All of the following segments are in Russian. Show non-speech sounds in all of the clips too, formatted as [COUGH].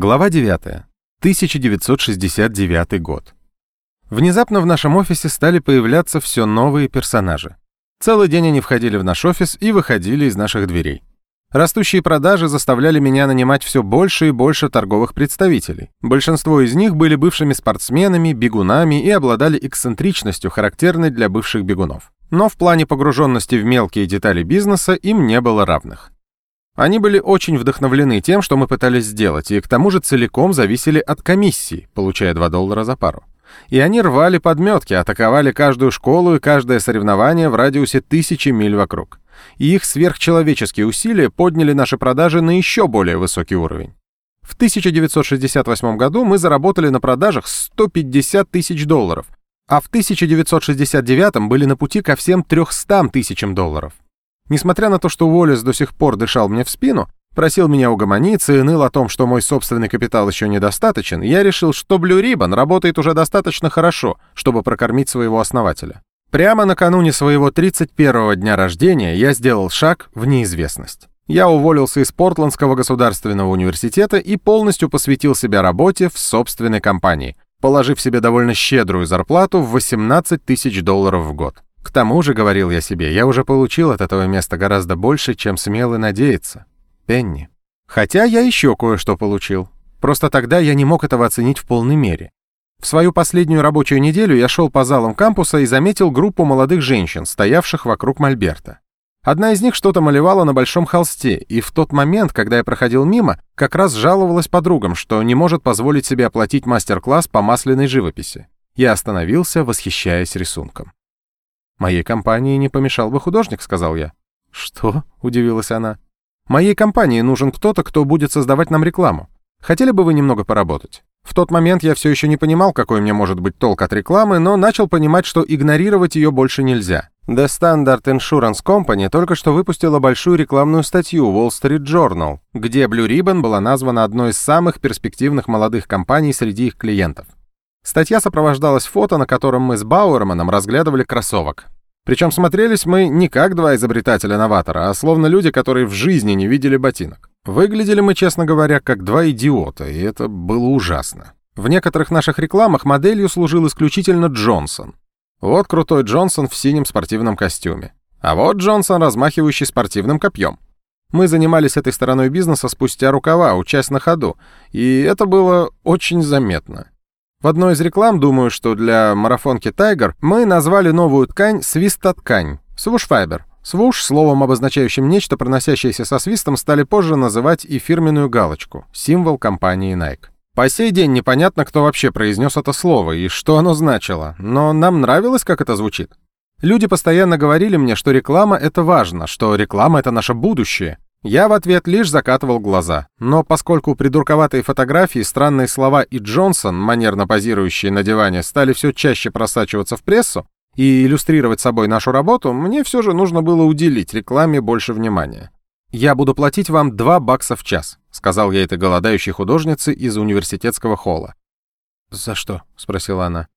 Глава 9. 1969 год. Внезапно в нашем офисе стали появляться все новые персонажи. Целый день они входили в наш офис и выходили из наших дверей. Растущие продажи заставляли меня нанимать все больше и больше торговых представителей. Большинство из них были бывшими спортсменами, бегунами и обладали эксцентричностью, характерной для бывших бегунов. Но в плане погруженности в мелкие детали бизнеса им не было равных. Они были очень вдохновлены тем, что мы пытались сделать, и к тому же целиком зависели от комиссии, получая 2 доллара за пару. И они рвали подметки, атаковали каждую школу и каждое соревнование в радиусе тысячи миль вокруг. И их сверхчеловеческие усилия подняли наши продажи на еще более высокий уровень. В 1968 году мы заработали на продажах 150 тысяч долларов, а в 1969 были на пути ко всем 300 тысячам долларов. Несмотря на то, что Уоллес до сих пор дышал мне в спину, просил меня угомониться и ныл о том, что мой собственный капитал еще недостаточен, я решил, что Blue Ribbon работает уже достаточно хорошо, чтобы прокормить своего основателя. Прямо накануне своего 31-го дня рождения я сделал шаг в неизвестность. Я уволился из Портландского государственного университета и полностью посвятил себя работе в собственной компании, положив себе довольно щедрую зарплату в 18 тысяч долларов в год. К тому же, говорил я себе, я уже получил от этого места гораздо больше, чем смел и надеяться. Пенни. Хотя я еще кое-что получил. Просто тогда я не мог этого оценить в полной мере. В свою последнюю рабочую неделю я шел по залам кампуса и заметил группу молодых женщин, стоявших вокруг Мольберта. Одна из них что-то малевала на большом холсте, и в тот момент, когда я проходил мимо, как раз жаловалась подругам, что не может позволить себе оплатить мастер-класс по масляной живописи. Я остановился, восхищаясь рисунком. «Моей компании не помешал бы художник», — сказал я. «Что?» — удивилась она. «Моей компании нужен кто-то, кто будет создавать нам рекламу. Хотели бы вы немного поработать?» В тот момент я все еще не понимал, какой мне может быть толк от рекламы, но начал понимать, что игнорировать ее больше нельзя. The Standard Insurance Company только что выпустила большую рекламную статью Wall Street Journal, где Blue Ribbon была названа одной из самых перспективных молодых компаний среди их клиентов. Статья сопровождалась фото, на котором мы с Бауэрманом разглядывали кроссовок. Причем смотрелись мы не как два изобретателя-новатора, а словно люди, которые в жизни не видели ботинок. Выглядели мы, честно говоря, как два идиота, и это было ужасно. В некоторых наших рекламах моделью служил исключительно Джонсон. Вот крутой Джонсон в синем спортивном костюме. А вот Джонсон, размахивающий спортивным копьем. Мы занимались этой стороной бизнеса спустя рукава, учась на ходу, и это было очень заметно. В одной из реклам, думаю, что для марафонки Tiger, мы назвали новую ткань свистоткань, свушфайбер. Свуш, словом, обозначающим нечто, проносящееся со свистом, стали позже называть и фирменную галочку, символ компании Nike. По сей день непонятно, кто вообще произнес это слово и что оно значило, но нам нравилось, как это звучит. Люди постоянно говорили мне, что реклама — это важно, что реклама — это наше будущее, я в ответ лишь закатывал глаза, но поскольку придурковатые фотографии, странные слова и Джонсон, манерно позирующие на диване, стали все чаще просачиваться в прессу и иллюстрировать собой нашу работу, мне все же нужно было уделить рекламе больше внимания. «Я буду платить вам 2 бакса в час», — сказал я этой голодающей художнице из университетского холла. «За что?» — спросила она.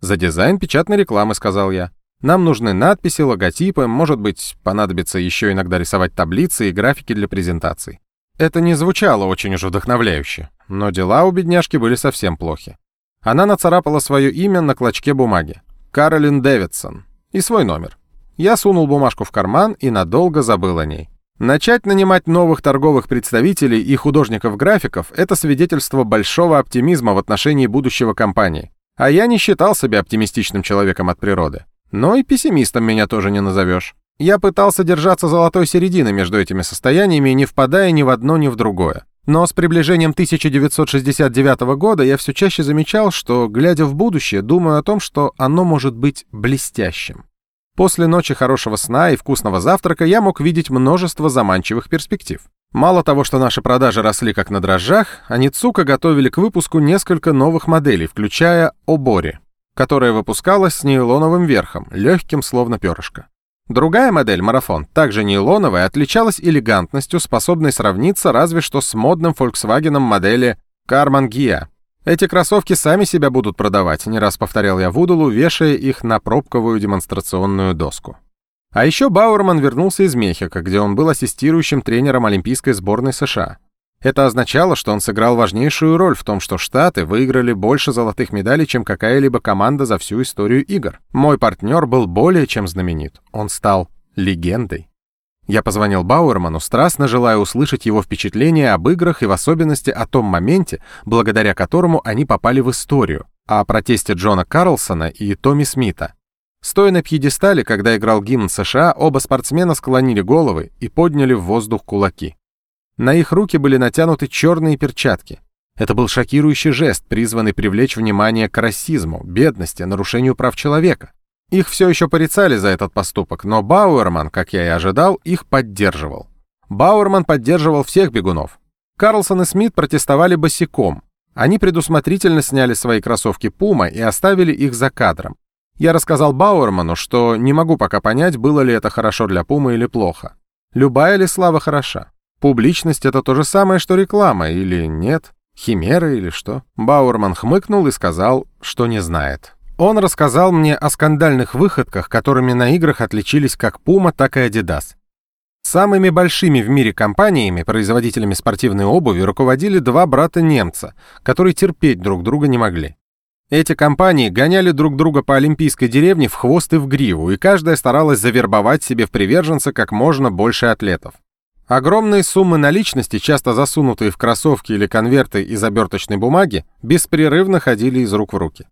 «За дизайн печатной рекламы», — сказал я. Нам нужны надписи, логотипы, может быть, понадобится еще иногда рисовать таблицы и графики для презентаций. Это не звучало очень уж вдохновляюще, но дела у бедняжки были совсем плохи. Она нацарапала свое имя на клочке бумаги. Каролин Дэвидсон. И свой номер. Я сунул бумажку в карман и надолго забыл о ней. Начать нанимать новых торговых представителей и художников-графиков – это свидетельство большого оптимизма в отношении будущего компании. А я не считал себя оптимистичным человеком от природы. Но и пессимистом меня тоже не назовешь. Я пытался держаться золотой середины между этими состояниями, не впадая ни в одно, ни в другое. Но с приближением 1969 года я все чаще замечал, что, глядя в будущее, думаю о том, что оно может быть блестящим. После ночи хорошего сна и вкусного завтрака я мог видеть множество заманчивых перспектив. Мало того, что наши продажи росли как на дрожжах, они Цука готовили к выпуску несколько новых моделей, включая Обори, которая выпускалась с нейлоновым верхом, легким словно перышко. Другая модель «Марафон», также нейлоновая, отличалась элегантностью, способной сравниться разве что с модным Volkswagen модели Карман Gia. Эти кроссовки сами себя будут продавать, не раз повторял я Вудулу, вешая их на пробковую демонстрационную доску. А еще Бауэрман вернулся из Мехико, где он был ассистирующим тренером Олимпийской сборной США. Это означало, что он сыграл важнейшую роль в том, что Штаты выиграли больше золотых медалей, чем какая-либо команда за всю историю игр. Мой партнер был более чем знаменит. Он стал легендой. Я позвонил Бауэрману, страстно желая услышать его впечатления об играх и в особенности о том моменте, благодаря которому они попали в историю, о протесте Джона Карлсона и Томми Смита. Стоя на пьедестале, когда играл гимн США, оба спортсмена склонили головы и подняли в воздух кулаки. На их руки были натянуты черные перчатки. Это был шокирующий жест, призванный привлечь внимание к расизму, бедности, нарушению прав человека. Их все еще порицали за этот поступок, но Бауэрман, как я и ожидал, их поддерживал. Бауэрман поддерживал всех бегунов. Карлсон и Смит протестовали босиком. Они предусмотрительно сняли свои кроссовки Пума и оставили их за кадром. Я рассказал Бауэрману, что не могу пока понять, было ли это хорошо для Пумы или плохо. Любая ли слава хороша? Публичность — это то же самое, что реклама, или нет? Химера или что? Бауэрман хмыкнул и сказал, что не знает. Он рассказал мне о скандальных выходках, которыми на играх отличились как Puma, так и Adidas. Самыми большими в мире компаниями, производителями спортивной обуви, руководили два брата-немца, которые терпеть друг друга не могли. Эти компании гоняли друг друга по олимпийской деревне в хвост и в гриву, и каждая старалась завербовать себе в приверженца как можно больше атлетов. Огромные суммы наличности, часто засунутые в кроссовки или конверты из оберточной бумаги, беспрерывно ходили из рук в руки.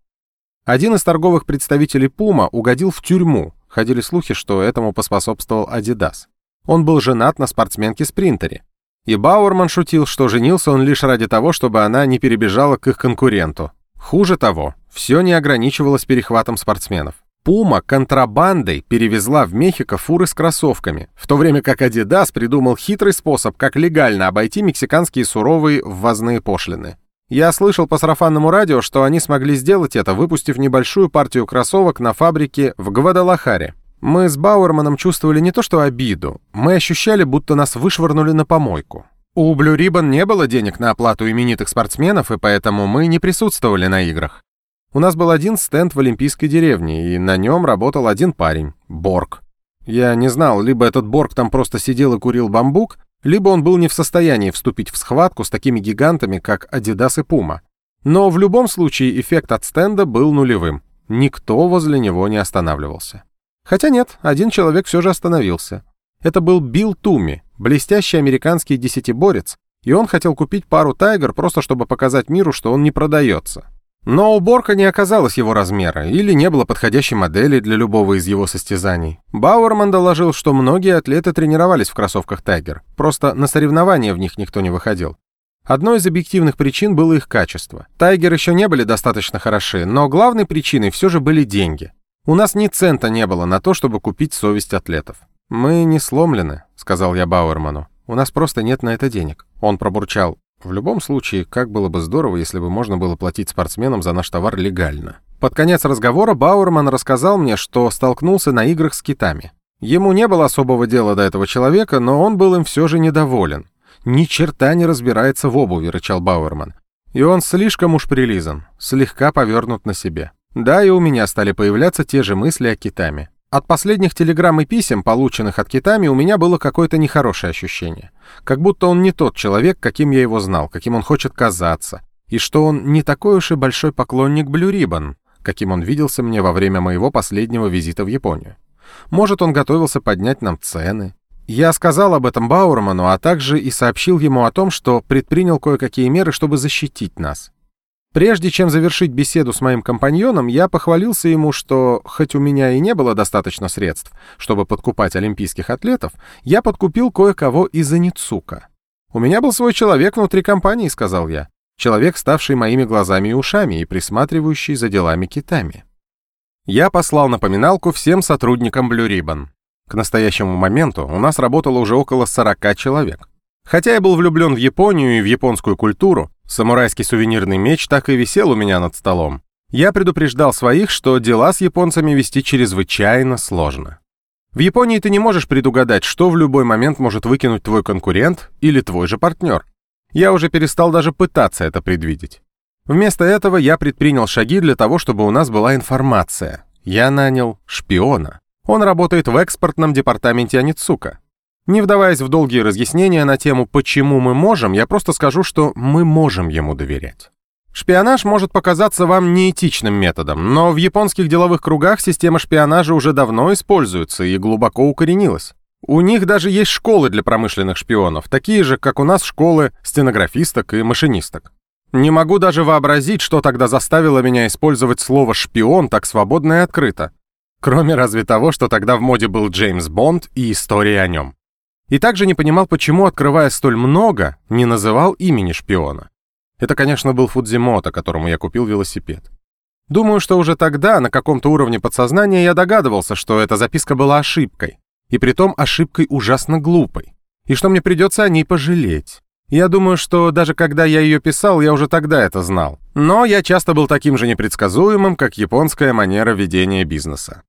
Один из торговых представителей Puma угодил в тюрьму. Ходили слухи, что этому поспособствовал Adidas. Он был женат на спортсменке-спринтере. И Бауэрман шутил, что женился он лишь ради того, чтобы она не перебежала к их конкуренту. Хуже того, все не ограничивалось перехватом спортсменов. Пума контрабандой перевезла в Мехико фуры с кроссовками, в то время как Adidas придумал хитрый способ, как легально обойти мексиканские суровые ввозные пошлины. Я слышал по сарафанному радио, что они смогли сделать это, выпустив небольшую партию кроссовок на фабрике в Гвадалахаре. Мы с Бауэрманом чувствовали не то что обиду, мы ощущали, будто нас вышвырнули на помойку. У Blue Ribbon не было денег на оплату именитых спортсменов, и поэтому мы не присутствовали на играх. У нас был один стенд в Олимпийской деревне, и на нем работал один парень — Борг. Я не знал, либо этот Борг там просто сидел и курил бамбук, либо он был не в состоянии вступить в схватку с такими гигантами, как Adidas и Puma. Но в любом случае эффект от стенда был нулевым. Никто возле него не останавливался. Хотя нет, один человек все же остановился. Это был Билл Туми, блестящий американский десятиборец, и он хотел купить пару Тайгер просто чтобы показать миру, что он не продается. Но уборка не оказалась его размера, или не было подходящей модели для любого из его состязаний. Бауэрман доложил, что многие атлеты тренировались в кроссовках Тайгер, просто на соревнования в них никто не выходил. Одной из объективных причин было их качество. Тайгер еще не были достаточно хороши, но главной причиной все же были деньги. У нас ни цента не было на то, чтобы купить совесть атлетов. «Мы не сломлены», — сказал я Бауэрману. «У нас просто нет на это денег». Он пробурчал. В любом случае, как было бы здорово, если бы можно было платить спортсменам за наш товар легально. Под конец разговора Бауэрман рассказал мне, что столкнулся на играх с китами. Ему не было особого дела до этого человека, но он был им все же недоволен. «Ни черта не разбирается в обуви», — рычал Бауэрман. «И он слишком уж прилизан, слегка повернут на себе». Да, и у меня стали появляться те же мысли о китами. От последних телеграмм и писем, полученных от Китами, у меня было какое-то нехорошее ощущение. Как будто он не тот человек, каким я его знал, каким он хочет казаться. И что он не такой уж и большой поклонник Blue Ribbon, каким он виделся мне во время моего последнего визита в Японию. Может, он готовился поднять нам цены. Я сказал об этом Баурману, а также и сообщил ему о том, что предпринял кое-какие меры, чтобы защитить нас. Прежде чем завершить беседу с моим компаньоном, я похвалился ему, что, хоть у меня и не было достаточно средств, чтобы подкупать олимпийских атлетов, я подкупил кое-кого из Аницука. «У меня был свой человек внутри компании», — сказал я. Человек, ставший моими глазами и ушами и присматривающий за делами китами. Я послал напоминалку всем сотрудникам Blue Ribbon. К настоящему моменту у нас работало уже около 40 человек. Хотя я был влюблен в Японию и в японскую культуру, самурайский сувенирный меч так и висел у меня над столом. Я предупреждал своих, что дела с японцами вести чрезвычайно сложно. В Японии ты не можешь предугадать, что в любой момент может выкинуть твой конкурент или твой же партнер. Я уже перестал даже пытаться это предвидеть. Вместо этого я предпринял шаги для того, чтобы у нас была информация. Я нанял шпиона. Он работает в экспортном департаменте Аницука. Не вдаваясь в долгие разъяснения на тему «почему мы можем», я просто скажу, что мы можем ему доверять. Шпионаж может показаться вам неэтичным методом, но в японских деловых кругах система шпионажа уже давно используется и глубоко укоренилась. У них даже есть школы для промышленных шпионов, такие же, как у нас школы стенографисток и машинисток. Не могу даже вообразить, что тогда заставило меня использовать слово «шпион» так свободно и открыто. Кроме разве того, что тогда в моде был Джеймс Бонд и история о нем. И также не понимал, почему, открывая столь много, не называл имени шпиона. Это, конечно, был Фудзимото, которому я купил велосипед. Думаю, что уже тогда, на каком-то уровне подсознания, я догадывался, что эта записка была ошибкой. И притом ошибкой ужасно глупой. И что мне придется о ней пожалеть. Я думаю, что даже когда я ее писал, я уже тогда это знал. Но я часто был таким же непредсказуемым, как японская манера ведения бизнеса.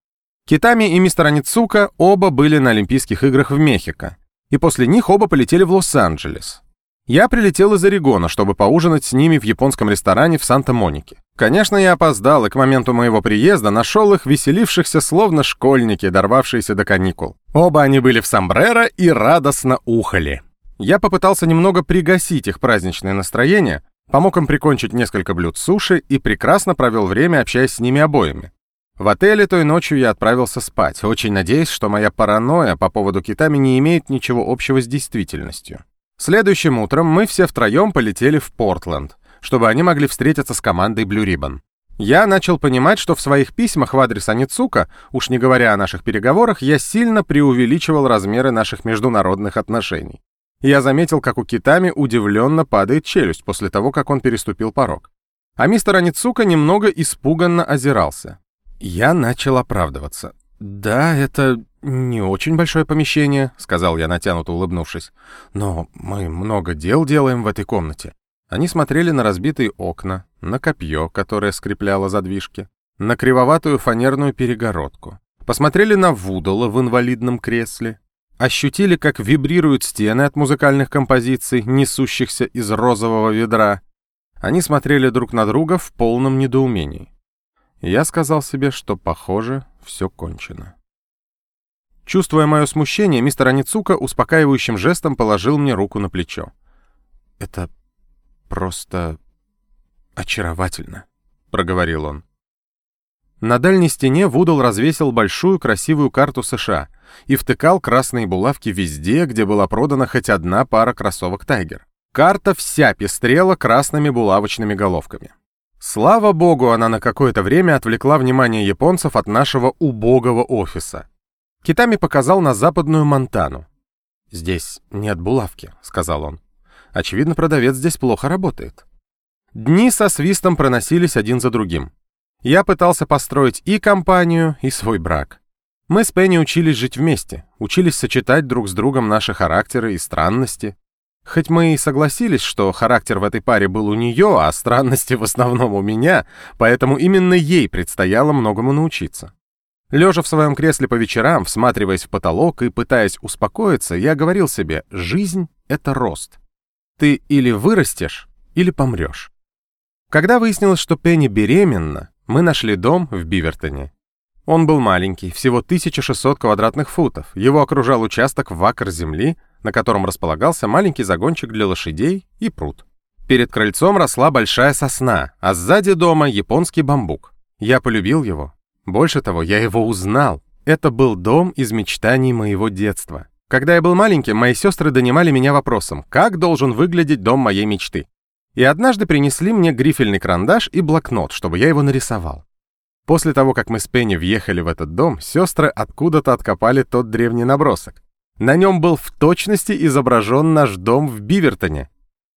Китами и мистер Аницука оба были на Олимпийских играх в Мехико, и после них оба полетели в Лос-Анджелес. Я прилетел из Орегона, чтобы поужинать с ними в японском ресторане в Санта-Монике. Конечно, я опоздал, и к моменту моего приезда нашел их веселившихся, словно школьники, дорвавшиеся до каникул. Оба они были в сомбреро и радостно ухали. Я попытался немного пригасить их праздничное настроение, помог им прикончить несколько блюд суши и прекрасно провел время, общаясь с ними обоими. В отеле той ночью я отправился спать, очень надеясь, что моя паранойя по поводу Китами не имеет ничего общего с действительностью. Следующим утром мы все втроем полетели в Портленд, чтобы они могли встретиться с командой Blue Ribbon. Я начал понимать, что в своих письмах в адрес Аницука, уж не говоря о наших переговорах, я сильно преувеличивал размеры наших международных отношений. Я заметил, как у Китами удивленно падает челюсть после того, как он переступил порог. А мистер Аницука немного испуганно озирался. Я начал оправдываться. «Да, это не очень большое помещение», — сказал я, натянуто улыбнувшись. «Но мы много дел делаем в этой комнате». Они смотрели на разбитые окна, на копье, которое скрепляло задвижки, на кривоватую фанерную перегородку. Посмотрели на Вудола в инвалидном кресле. Ощутили, как вибрируют стены от музыкальных композиций, несущихся из розового ведра. Они смотрели друг на друга в полном недоумении. Я сказал себе, что, похоже, все кончено. Чувствуя мое смущение, мистер Аницука успокаивающим жестом положил мне руку на плечо. «Это просто очаровательно», — проговорил он. На дальней стене Вудл развесил большую красивую карту США и втыкал красные булавки везде, где была продана хоть одна пара кроссовок «Тайгер». Карта вся пестрела красными булавочными головками. Слава богу, она на какое-то время отвлекла внимание японцев от нашего убогого офиса. Китами показал на западную Монтану. «Здесь нет булавки», — сказал он. «Очевидно, продавец здесь плохо работает». Дни со свистом проносились один за другим. Я пытался построить и компанию, и свой брак. Мы с Пенни учились жить вместе, учились сочетать друг с другом наши характеры и странности, Хоть мы и согласились, что характер в этой паре был у нее, а странности в основном у меня, поэтому именно ей предстояло многому научиться. Лежа в своем кресле по вечерам, всматриваясь в потолок и пытаясь успокоиться, я говорил себе, жизнь — это рост. Ты или вырастешь, или помрешь. Когда выяснилось, что Пенни беременна, мы нашли дом в Бивертоне. Он был маленький, всего 1600 квадратных футов. Его окружал участок в акр земли, на котором располагался маленький загончик для лошадей и пруд. Перед крыльцом росла большая сосна, а сзади дома японский бамбук. Я полюбил его. Больше того, я его узнал. Это был дом из мечтаний моего детства. Когда я был маленьким, мои сестры донимали меня вопросом, как должен выглядеть дом моей мечты. И однажды принесли мне грифельный карандаш и блокнот, чтобы я его нарисовал. После того, как мы с Пенни въехали в этот дом, сестры откуда-то откопали тот древний набросок. На нем был в точности изображен наш дом в Бивертоне.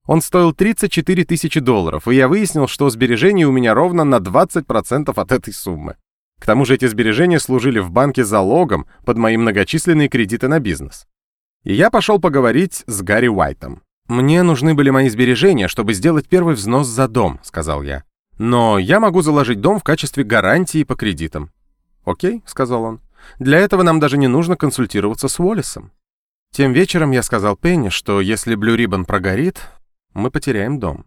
Он стоил 34 тысячи долларов, и я выяснил, что сбережений у меня ровно на 20% от этой суммы. К тому же эти сбережения служили в банке залогом под мои многочисленные кредиты на бизнес. И я пошел поговорить с Гарри Уайтом. «Мне нужны были мои сбережения, чтобы сделать первый взнос за дом», — сказал я. «Но я могу заложить дом в качестве гарантии по кредитам». «Окей», — сказал он. Для этого нам даже не нужно консультироваться с Уоллесом. Тем вечером я сказал Пенни, что если Блю Риббон прогорит, мы потеряем дом.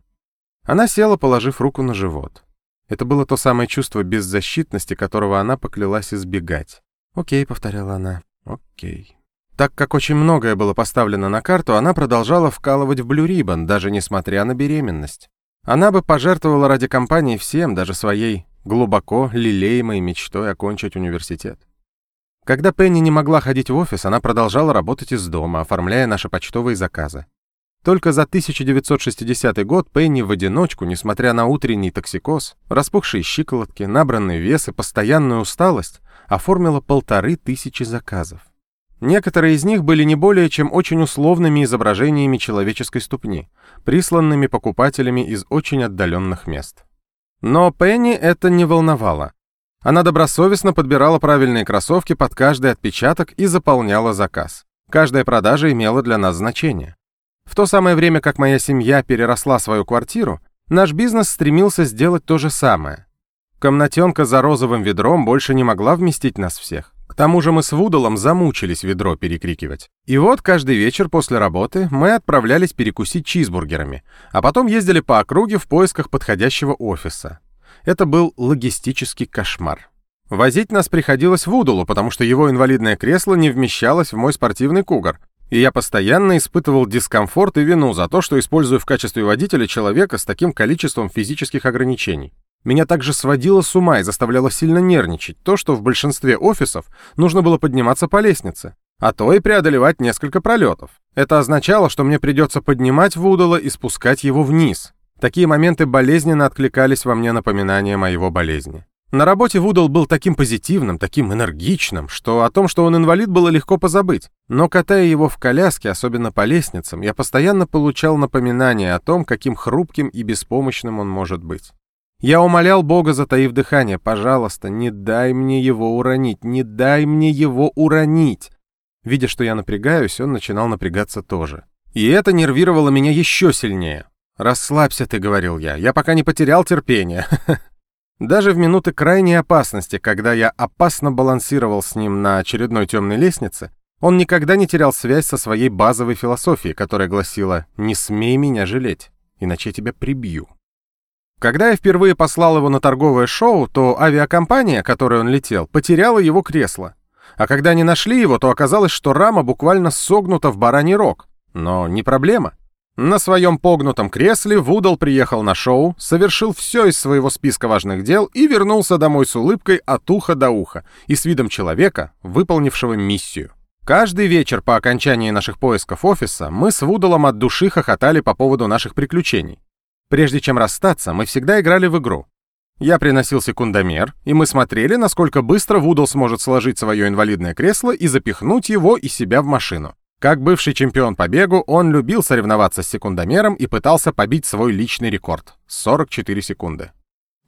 Она села, положив руку на живот. Это было то самое чувство беззащитности, которого она поклялась избегать. «Окей», — повторяла она, — «окей». Так как очень многое было поставлено на карту, она продолжала вкалывать в Blue Ribbon, даже несмотря на беременность. Она бы пожертвовала ради компании всем, даже своей глубоко лелеемой мечтой окончить университет. Когда Пенни не могла ходить в офис, она продолжала работать из дома, оформляя наши почтовые заказы. Только за 1960 год Пенни в одиночку, несмотря на утренний токсикоз, распухшие щиколотки, набранный вес и постоянную усталость, оформила полторы тысячи заказов. Некоторые из них были не более чем очень условными изображениями человеческой ступни, присланными покупателями из очень отдаленных мест. Но Пенни это не волновало. Она добросовестно подбирала правильные кроссовки под каждый отпечаток и заполняла заказ. Каждая продажа имела для нас значение. В то самое время, как моя семья переросла свою квартиру, наш бизнес стремился сделать то же самое. Комнатенка за розовым ведром больше не могла вместить нас всех. К тому же мы с Вудалом замучились ведро перекрикивать. И вот каждый вечер после работы мы отправлялись перекусить чизбургерами, а потом ездили по округе в поисках подходящего офиса. Это был логистический кошмар. Возить нас приходилось Вудалу, потому что его инвалидное кресло не вмещалось в мой спортивный кугар, и я постоянно испытывал дискомфорт и вину за то, что использую в качестве водителя человека с таким количеством физических ограничений. Меня также сводило с ума и заставляло сильно нервничать то, что в большинстве офисов нужно было подниматься по лестнице, а то и преодолевать несколько пролетов. Это означало, что мне придется поднимать Вудала и спускать его вниз. Такие моменты болезненно откликались во мне напоминания моего болезни. На работе Вудал был таким позитивным, таким энергичным, что о том, что он инвалид, было легко позабыть. Но катая его в коляске, особенно по лестницам, я постоянно получал напоминание о том, каким хрупким и беспомощным он может быть. Я умолял Бога, затаив дыхание, «Пожалуйста, не дай мне его уронить, не дай мне его уронить!» Видя, что я напрягаюсь, он начинал напрягаться тоже. И это нервировало меня еще сильнее. «Расслабься ты», — говорил я, — «я пока не потерял терпение». [LAUGHS] Даже в минуты крайней опасности, когда я опасно балансировал с ним на очередной темной лестнице, он никогда не терял связь со своей базовой философией, которая гласила «Не смей меня жалеть, иначе я тебя прибью». Когда я впервые послал его на торговое шоу, то авиакомпания, которой он летел, потеряла его кресло. А когда они нашли его, то оказалось, что рама буквально согнута в бараний рог. Но не проблема. На своем погнутом кресле Вудал приехал на шоу, совершил все из своего списка важных дел и вернулся домой с улыбкой от уха до уха и с видом человека, выполнившего миссию. Каждый вечер по окончании наших поисков офиса мы с Вудалом от души хохотали по поводу наших приключений. Прежде чем расстаться, мы всегда играли в игру. Я приносил секундомер, и мы смотрели, насколько быстро Вудал сможет сложить свое инвалидное кресло и запихнуть его и себя в машину. Как бывший чемпион по бегу, он любил соревноваться с секундомером и пытался побить свой личный рекорд — 44 секунды.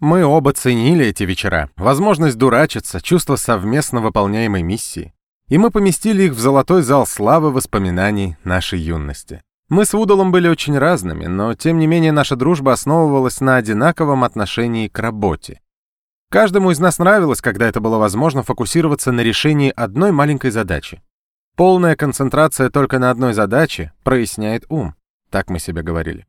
Мы оба ценили эти вечера, возможность дурачиться, чувство совместно выполняемой миссии. И мы поместили их в золотой зал славы воспоминаний нашей юности. Мы с Вудалом были очень разными, но тем не менее наша дружба основывалась на одинаковом отношении к работе. Каждому из нас нравилось, когда это было возможно, фокусироваться на решении одной маленькой задачи. Полная концентрация только на одной задаче проясняет ум, так мы себе говорили.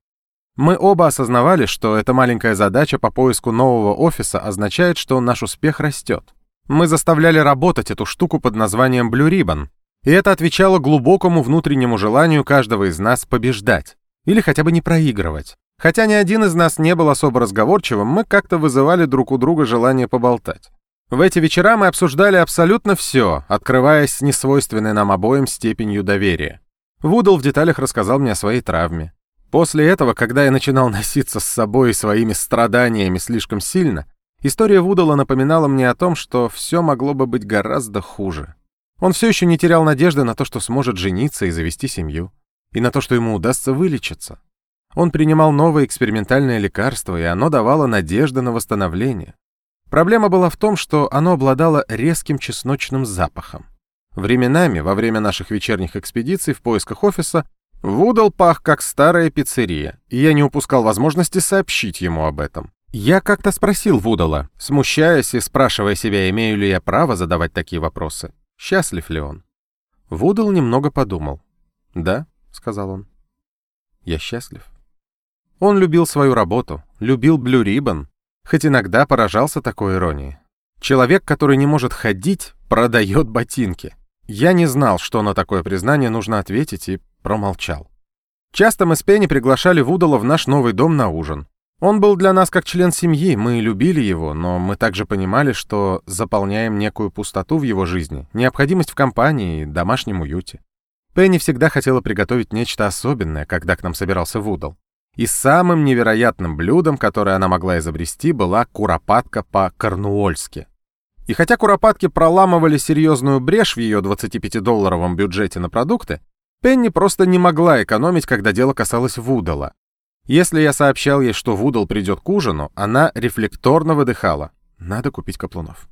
Мы оба осознавали, что эта маленькая задача по поиску нового офиса означает, что наш успех растет. Мы заставляли работать эту штуку под названием Blue Ribbon, и это отвечало глубокому внутреннему желанию каждого из нас побеждать. Или хотя бы не проигрывать. Хотя ни один из нас не был особо разговорчивым, мы как-то вызывали друг у друга желание поболтать. В эти вечера мы обсуждали абсолютно все, открываясь с несвойственной нам обоим степенью доверия. Вудл в деталях рассказал мне о своей травме. После этого, когда я начинал [LAUGHS] носиться с собой и своими страданиями слишком сильно, история Вудала напоминала мне о том, что все могло бы быть гораздо хуже. Он все еще не терял надежды на то, что сможет жениться и завести семью, и на то, что ему удастся вылечиться. Он принимал новое экспериментальное лекарство, и оно давало надежды на восстановление. Проблема была в том, что оно обладало резким чесночным запахом. Временами, во время наших вечерних экспедиций в поисках офиса, Вудал пах как старая пиццерия, и я не упускал возможности сообщить ему об этом. Я как-то спросил Вудала, смущаясь и спрашивая себя, имею ли я право задавать такие вопросы. Счастлив ли он? Вудал немного подумал. «Да», — сказал он, — «я счастлив». Он любил свою работу, любил Блю Риббон, хоть иногда поражался такой иронией. Человек, который не может ходить, продает ботинки. Я не знал, что на такое признание нужно ответить, и промолчал. Часто мы с Пенни приглашали Вудала в наш новый дом на ужин. Он был для нас как член семьи, мы любили его, но мы также понимали, что заполняем некую пустоту в его жизни, необходимость в компании и домашнем уюте. Пенни всегда хотела приготовить нечто особенное, когда к нам собирался Вудал. И самым невероятным блюдом, которое она могла изобрести, была куропатка по-корнуольски. И хотя куропатки проламывали серьезную брешь в ее 25-долларовом бюджете на продукты, Пенни просто не могла экономить, когда дело касалось Вудала. Если я сообщал ей, что Вудал придет к ужину, она рефлекторно выдыхала. Надо купить каплунов.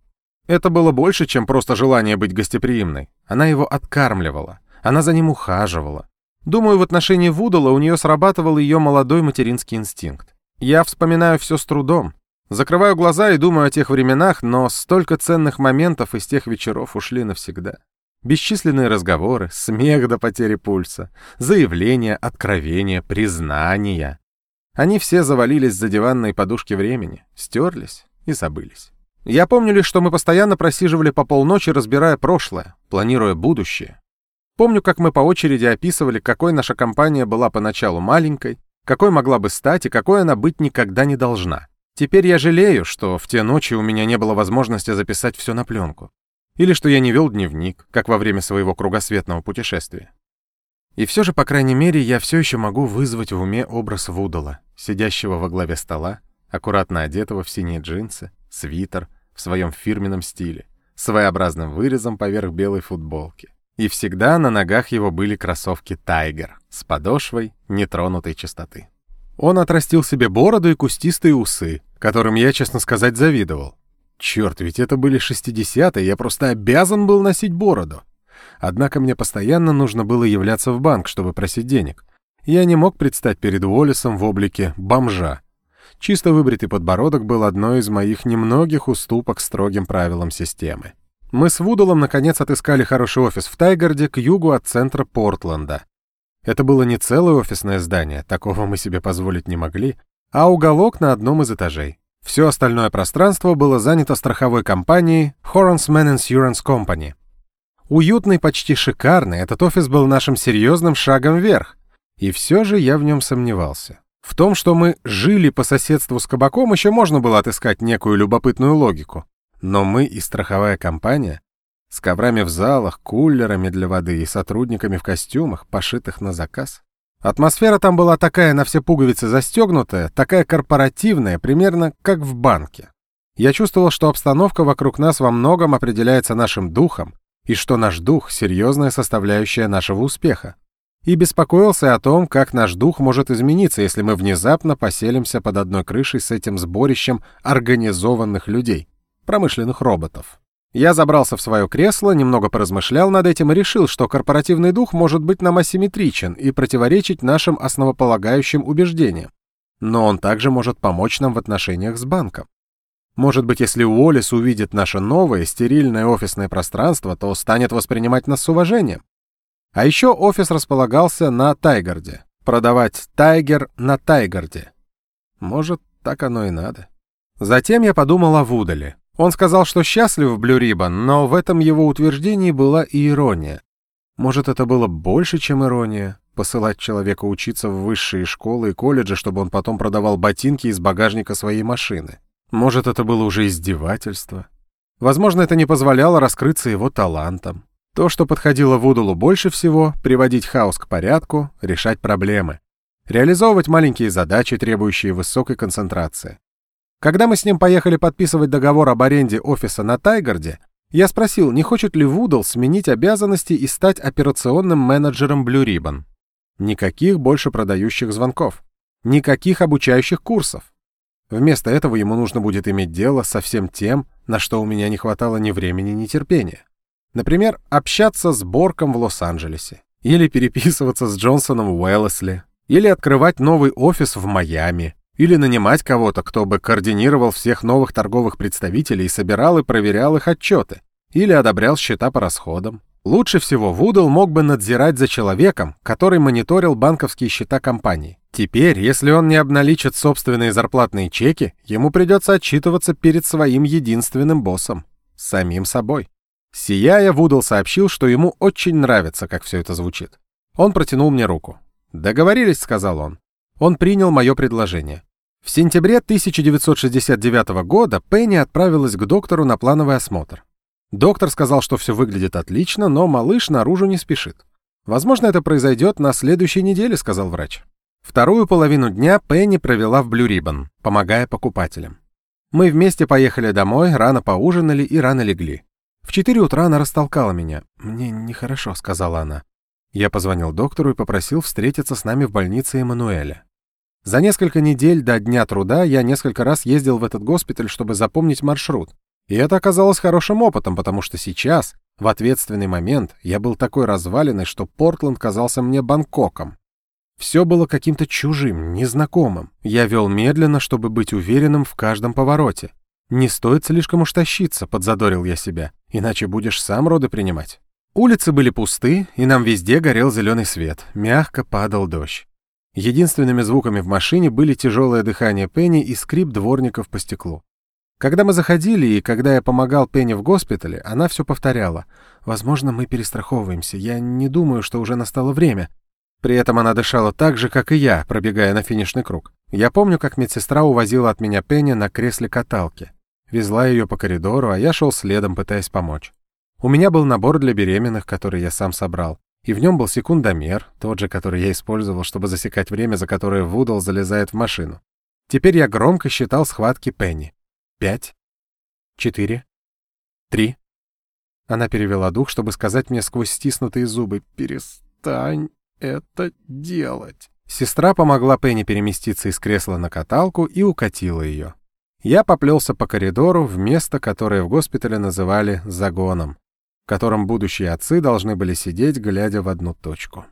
Это было больше, чем просто желание быть гостеприимной. Она его откармливала. Она за ним ухаживала. Думаю, в отношении Вудала у нее срабатывал ее молодой материнский инстинкт. Я вспоминаю все с трудом. Закрываю глаза и думаю о тех временах, но столько ценных моментов из тех вечеров ушли навсегда. Бесчисленные разговоры, смех до потери пульса, заявления, откровения, признания. Они все завалились за диванные подушки времени, стерлись и забылись. Я помню лишь, что мы постоянно просиживали по полночи, разбирая прошлое, планируя будущее. Помню, как мы по очереди описывали, какой наша компания была поначалу маленькой, какой могла бы стать и какой она быть никогда не должна. Теперь я жалею, что в те ночи у меня не было возможности записать все на пленку. Или что я не вел дневник, как во время своего кругосветного путешествия. И все же, по крайней мере, я все еще могу вызвать в уме образ Вудала, сидящего во главе стола, аккуратно одетого в синие джинсы, свитер, в своем фирменном стиле, своеобразным вырезом поверх белой футболки. И всегда на ногах его были кроссовки «Тайгер» с подошвой нетронутой чистоты. Он отрастил себе бороду и кустистые усы, которым я, честно сказать, завидовал. Черт, ведь это были 60-е, я просто обязан был носить бороду. Однако мне постоянно нужно было являться в банк, чтобы просить денег. Я не мог предстать перед Уоллесом в облике бомжа. Чисто выбритый подбородок был одной из моих немногих уступок строгим правилам системы. Мы с Вудалом наконец отыскали хороший офис в Тайгарде к югу от центра Портленда. Это было не целое офисное здание, такого мы себе позволить не могли, а уголок на одном из этажей. Все остальное пространство было занято страховой компанией Hornsman Insurance Company. Уютный, почти шикарный, этот офис был нашим серьезным шагом вверх. И все же я в нем сомневался. В том, что мы жили по соседству с кабаком, еще можно было отыскать некую любопытную логику. Но мы и страховая компания с коврами в залах, кулерами для воды и сотрудниками в костюмах, пошитых на заказ. Атмосфера там была такая на все пуговицы застегнутая, такая корпоративная, примерно как в банке. Я чувствовал, что обстановка вокруг нас во многом определяется нашим духом, и что наш дух — серьезная составляющая нашего успеха. И беспокоился о том, как наш дух может измениться, если мы внезапно поселимся под одной крышей с этим сборищем организованных людей, промышленных роботов. Я забрался в свое кресло, немного поразмышлял над этим и решил, что корпоративный дух может быть нам асимметричен и противоречить нашим основополагающим убеждениям. Но он также может помочь нам в отношениях с банком. Может быть, если Уоллес увидит наше новое, стерильное офисное пространство, то станет воспринимать нас с уважением. А еще офис располагался на Тайгарде. Продавать Тайгер на Тайгарде. Может, так оно и надо. Затем я подумал о Вудале. Он сказал, что счастлив Блю Риббон, но в этом его утверждении была и ирония. Может, это было больше, чем ирония? Посылать человека учиться в высшие школы и колледжи, чтобы он потом продавал ботинки из багажника своей машины. Может, это было уже издевательство? Возможно, это не позволяло раскрыться его талантам. То, что подходило Вудулу больше всего — приводить хаос к порядку, решать проблемы. Реализовывать маленькие задачи, требующие высокой концентрации. Когда мы с ним поехали подписывать договор об аренде офиса на Тайгарде, я спросил, не хочет ли Вудл сменить обязанности и стать операционным менеджером Blue Ribbon. Никаких больше продающих звонков. Никаких обучающих курсов. Вместо этого ему нужно будет иметь дело со всем тем, на что у меня не хватало ни времени, ни терпения. Например, общаться с Борком в Лос-Анджелесе. Или переписываться с Джонсоном Уэллесли. Или открывать новый офис в Майами. Или нанимать кого-то, кто бы координировал всех новых торговых представителей собирал и проверял их отчеты. Или одобрял счета по расходам. Лучше всего Вудл мог бы надзирать за человеком, который мониторил банковские счета компании. Теперь, если он не обналичит собственные зарплатные чеки, ему придется отчитываться перед своим единственным боссом — самим собой. Сияя, Вудл сообщил, что ему очень нравится, как все это звучит. Он протянул мне руку. «Договорились», — сказал он. Он принял мое предложение. В сентябре 1969 года Пенни отправилась к доктору на плановый осмотр. Доктор сказал, что все выглядит отлично, но малыш наружу не спешит. «Возможно, это произойдет на следующей неделе», — сказал врач. Вторую половину дня Пенни провела в Блю Риббон, помогая покупателям. Мы вместе поехали домой, рано поужинали и рано легли. В четыре утра она растолкала меня. «Мне нехорошо», — сказала она. Я позвонил доктору и попросил встретиться с нами в больнице Эммануэля. За несколько недель до Дня труда я несколько раз ездил в этот госпиталь, чтобы запомнить маршрут. И это оказалось хорошим опытом, потому что сейчас, в ответственный момент, я был такой разваленный, что Портленд казался мне Бангкоком. Все было каким-то чужим, незнакомым. Я вел медленно, чтобы быть уверенным в каждом повороте. «Не стоит слишком уж тащиться», — подзадорил я себя, «иначе будешь сам роды принимать». Улицы были пусты, и нам везде горел зеленый свет. Мягко падал дождь. Единственными звуками в машине были тяжелое дыхание Пенни и скрип дворников по стеклу. Когда мы заходили и когда я помогал Пенни в госпитале, она все повторяла. «Возможно, мы перестраховываемся. Я не думаю, что уже настало время». При этом она дышала так же, как и я, пробегая на финишный круг. Я помню, как медсестра увозила от меня Пенни на кресле каталки. Везла ее по коридору, а я шел следом, пытаясь помочь. У меня был набор для беременных, который я сам собрал. И в нем был секундомер, тот же, который я использовал, чтобы засекать время, за которое Вудал залезает в машину. Теперь я громко считал схватки Пенни. Пять. Четыре. Три. Она перевела дух, чтобы сказать мне сквозь стиснутые зубы «Перестань это делать». Сестра помогла Пенни переместиться из кресла на каталку и укатила ее. Я поплелся по коридору в место, которое в госпитале называли «загоном», котором будущие отцы должны были сидеть, глядя в одну точку.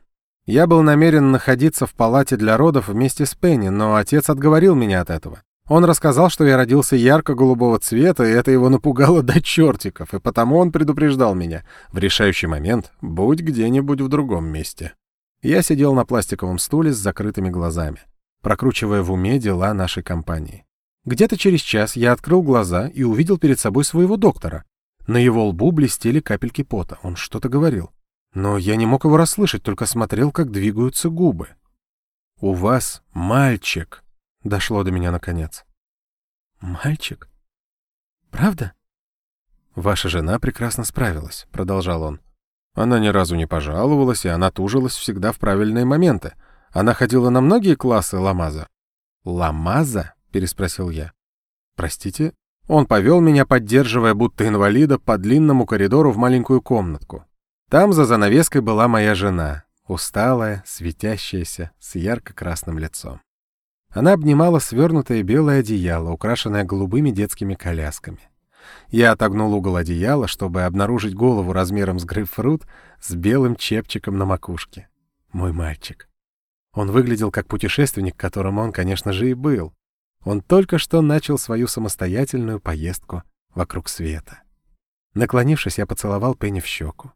Я был намерен находиться в палате для родов вместе с Пенни, но отец отговорил меня от этого. Он рассказал, что я родился ярко-голубого цвета, и это его напугало до чертиков, и потому он предупреждал меня. В решающий момент будь где-нибудь в другом месте. Я сидел на пластиковом стуле с закрытыми глазами, прокручивая в уме дела нашей компании. Где-то через час я открыл глаза и увидел перед собой своего доктора. На его лбу блестели капельки пота. Он что-то говорил. Но я не мог его расслышать, только смотрел, как двигаются губы. «У вас мальчик», — дошло до меня наконец. «Мальчик? Правда?» «Ваша жена прекрасно справилась», — продолжал он. «Она ни разу не пожаловалась, и она тужилась всегда в правильные моменты. Она ходила на многие классы Ламаза». «Ламаза?» — переспросил я. «Простите?» Он повел меня, поддерживая будто инвалида, по длинному коридору в маленькую комнатку. Там за занавеской была моя жена, усталая, светящаяся, с ярко-красным лицом. Она обнимала свернутое белое одеяло, украшенное голубыми детскими колясками. Я отогнул угол одеяла, чтобы обнаружить голову размером с грейпфрут с белым чепчиком на макушке. Мой мальчик. Он выглядел как путешественник, которым он, конечно же, и был. Он только что начал свою самостоятельную поездку вокруг света. Наклонившись, я поцеловал Пенни в щеку.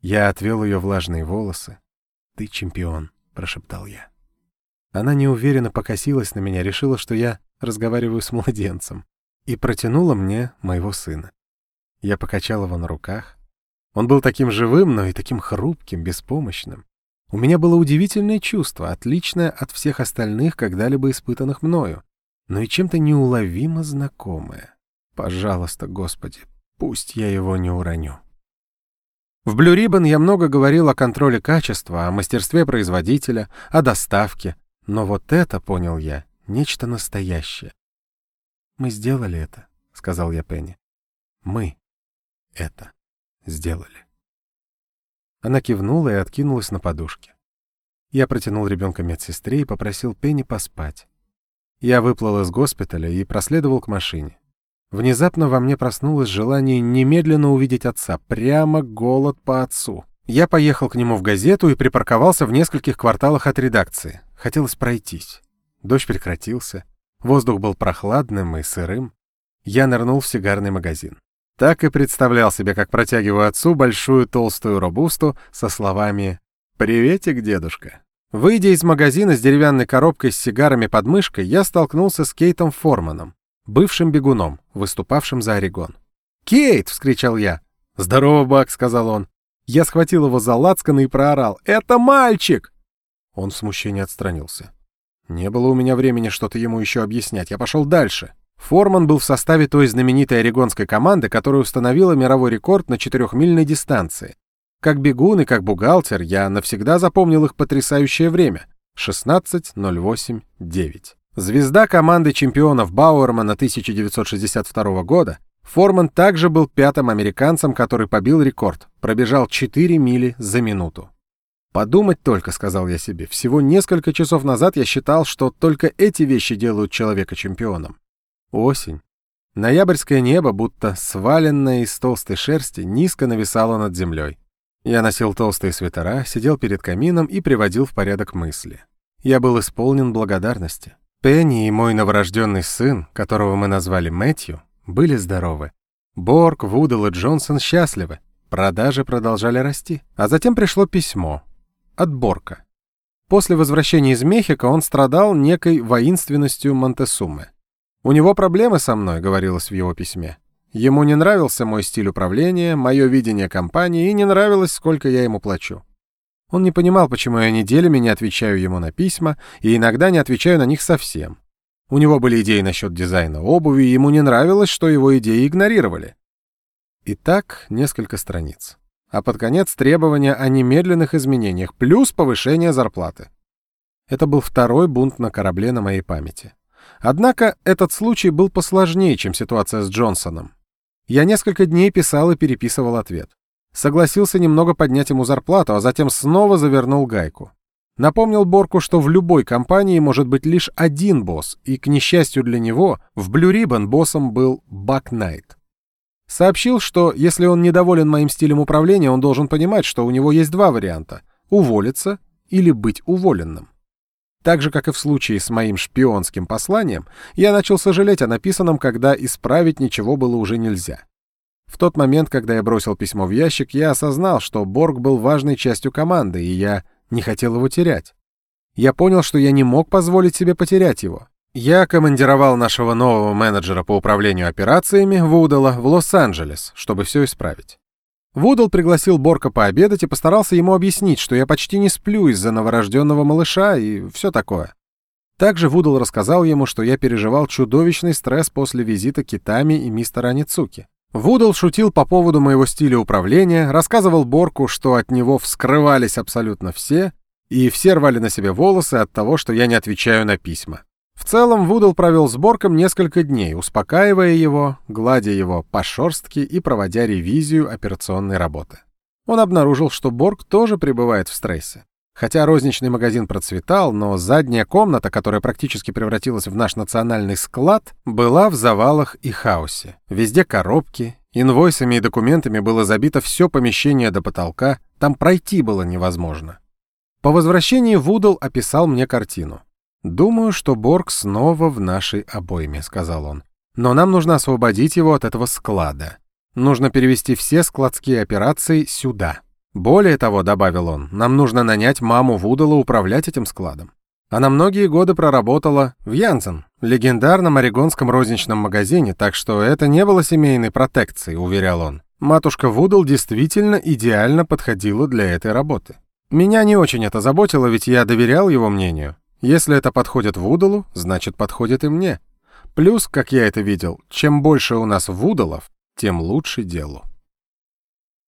Я отвел ее влажные волосы. «Ты чемпион», — прошептал я. Она неуверенно покосилась на меня, решила, что я разговариваю с младенцем, и протянула мне моего сына. Я покачал его на руках. Он был таким живым, но и таким хрупким, беспомощным. У меня было удивительное чувство, отличное от всех остальных, когда-либо испытанных мною но и чем-то неуловимо знакомое. Пожалуйста, Господи, пусть я его не уроню. В Blue Ribbon я много говорил о контроле качества, о мастерстве производителя, о доставке, но вот это, понял я, нечто настоящее. «Мы сделали это», — сказал я Пенни. «Мы это сделали». Она кивнула и откинулась на подушке. Я протянул ребенка медсестре и попросил Пенни поспать. Я выплыл из госпиталя и проследовал к машине. Внезапно во мне проснулось желание немедленно увидеть отца, прямо голод по отцу. Я поехал к нему в газету и припарковался в нескольких кварталах от редакции. Хотелось пройтись. Дождь прекратился, воздух был прохладным и сырым. Я нырнул в сигарный магазин. Так и представлял себе, как протягиваю отцу большую толстую робусту со словами «Приветик, дедушка». Выйдя из магазина с деревянной коробкой с сигарами под мышкой, я столкнулся с Кейтом Форманом, бывшим бегуном, выступавшим за Орегон. «Кейт!» — вскричал я. «Здорово, Бак», — сказал он. Я схватил его за лацканы и проорал. «Это мальчик!» Он в смущении отстранился. Не было у меня времени что-то ему еще объяснять. Я пошел дальше. Форман был в составе той знаменитой орегонской команды, которая установила мировой рекорд на четырехмильной дистанции. Как бегун и как бухгалтер я навсегда запомнил их потрясающее время — 16.08.9. Звезда команды чемпионов Бауэрмана 1962 года, Форман также был пятым американцем, который побил рекорд, пробежал 4 мили за минуту. «Подумать только», — сказал я себе, — «всего несколько часов назад я считал, что только эти вещи делают человека чемпионом». Осень. Ноябрьское небо, будто сваленное из толстой шерсти, низко нависало над землей. Я носил толстые свитера, сидел перед камином и приводил в порядок мысли. Я был исполнен благодарности. Пенни и мой новорожденный сын, которого мы назвали Мэтью, были здоровы. Борг, Вудл и Джонсон счастливы. Продажи продолжали расти. А затем пришло письмо. От Борка. После возвращения из Мехико он страдал некой воинственностью Монтесумы. «У него проблемы со мной», — говорилось в его письме. Ему не нравился мой стиль управления, мое видение компании и не нравилось, сколько я ему плачу. Он не понимал, почему я неделями не отвечаю ему на письма и иногда не отвечаю на них совсем. У него были идеи насчет дизайна обуви, и ему не нравилось, что его идеи игнорировали. Итак, несколько страниц. А под конец требования о немедленных изменениях, плюс повышение зарплаты. Это был второй бунт на корабле на моей памяти. Однако этот случай был посложнее, чем ситуация с Джонсоном. Я несколько дней писал и переписывал ответ. Согласился немного поднять ему зарплату, а затем снова завернул гайку. Напомнил Борку, что в любой компании может быть лишь один босс, и, к несчастью для него, в Blue Ribbon боссом был Бак Найт. Сообщил, что если он недоволен моим стилем управления, он должен понимать, что у него есть два варианта — уволиться или быть уволенным. Так же, как и в случае с моим шпионским посланием, я начал сожалеть о написанном, когда исправить ничего было уже нельзя. В тот момент, когда я бросил письмо в ящик, я осознал, что Борг был важной частью команды, и я не хотел его терять. Я понял, что я не мог позволить себе потерять его. Я командировал нашего нового менеджера по управлению операциями, Вудала, в Лос-Анджелес, чтобы все исправить. Вудал пригласил Борка пообедать и постарался ему объяснить, что я почти не сплю из-за новорожденного малыша и все такое. Также Вудал рассказал ему, что я переживал чудовищный стресс после визита Китами и мистера Аницуки. Вудал шутил по поводу моего стиля управления, рассказывал Борку, что от него вскрывались абсолютно все, и все рвали на себе волосы от того, что я не отвечаю на письма. В целом Вудал провел с Борком несколько дней, успокаивая его, гладя его по шорстке и проводя ревизию операционной работы. Он обнаружил, что Борг тоже пребывает в стрессе. Хотя розничный магазин процветал, но задняя комната, которая практически превратилась в наш национальный склад, была в завалах и хаосе. Везде коробки, инвойсами и документами было забито все помещение до потолка, там пройти было невозможно. По возвращении Вудл описал мне картину. «Думаю, что Борг снова в нашей обойме», — сказал он. «Но нам нужно освободить его от этого склада. Нужно перевести все складские операции сюда». Более того, добавил он, нам нужно нанять маму Вудала управлять этим складом. Она многие годы проработала в Янсен, легендарном орегонском розничном магазине, так что это не было семейной протекцией, уверял он. Матушка Вудал действительно идеально подходила для этой работы. Меня не очень это заботило, ведь я доверял его мнению. Если это подходит Вудалу, значит подходит и мне. Плюс, как я это видел, чем больше у нас Вудалов, тем лучше делу.